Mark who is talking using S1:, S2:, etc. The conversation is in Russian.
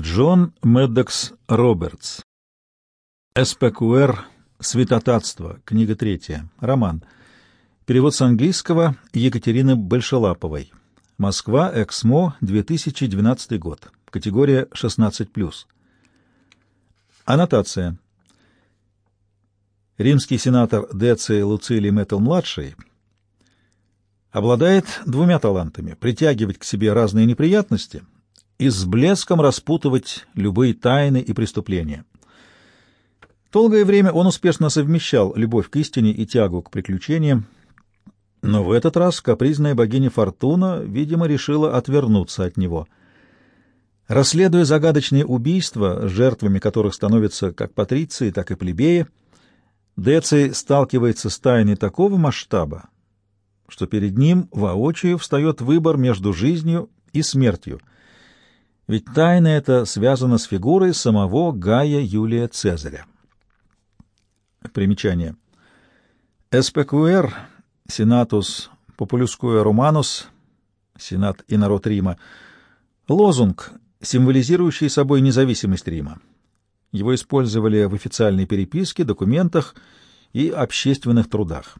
S1: Джон Меддокс Робертс. СПКУР «Святотатство», книга третья, роман. Перевод с английского Екатерины Большелаповой. Москва, Эксмо, 2012 год. Категория 16+. Аннотация. Римский сенатор Деций Луцилий Мэттл-младший обладает двумя талантами — притягивать к себе разные неприятности и с блеском распутывать любые тайны и преступления. Долгое время он успешно совмещал любовь к истине и тягу к приключениям, но в этот раз капризная богиня Фортуна, видимо, решила отвернуться от него. Расследуя загадочные убийства, жертвами которых становятся как патриции, так и плебеи, Деций сталкивается с тайной такого масштаба, что перед ним воочию встает выбор между жизнью и смертью — ведь тайна эта связана с фигурой самого Гая Юлия Цезаря. Примечание. СПКУР, Сенатус Популюскуя Романус, Сенат и народ Рима, лозунг, символизирующий собой независимость Рима. Его использовали в официальной переписке, документах и общественных трудах.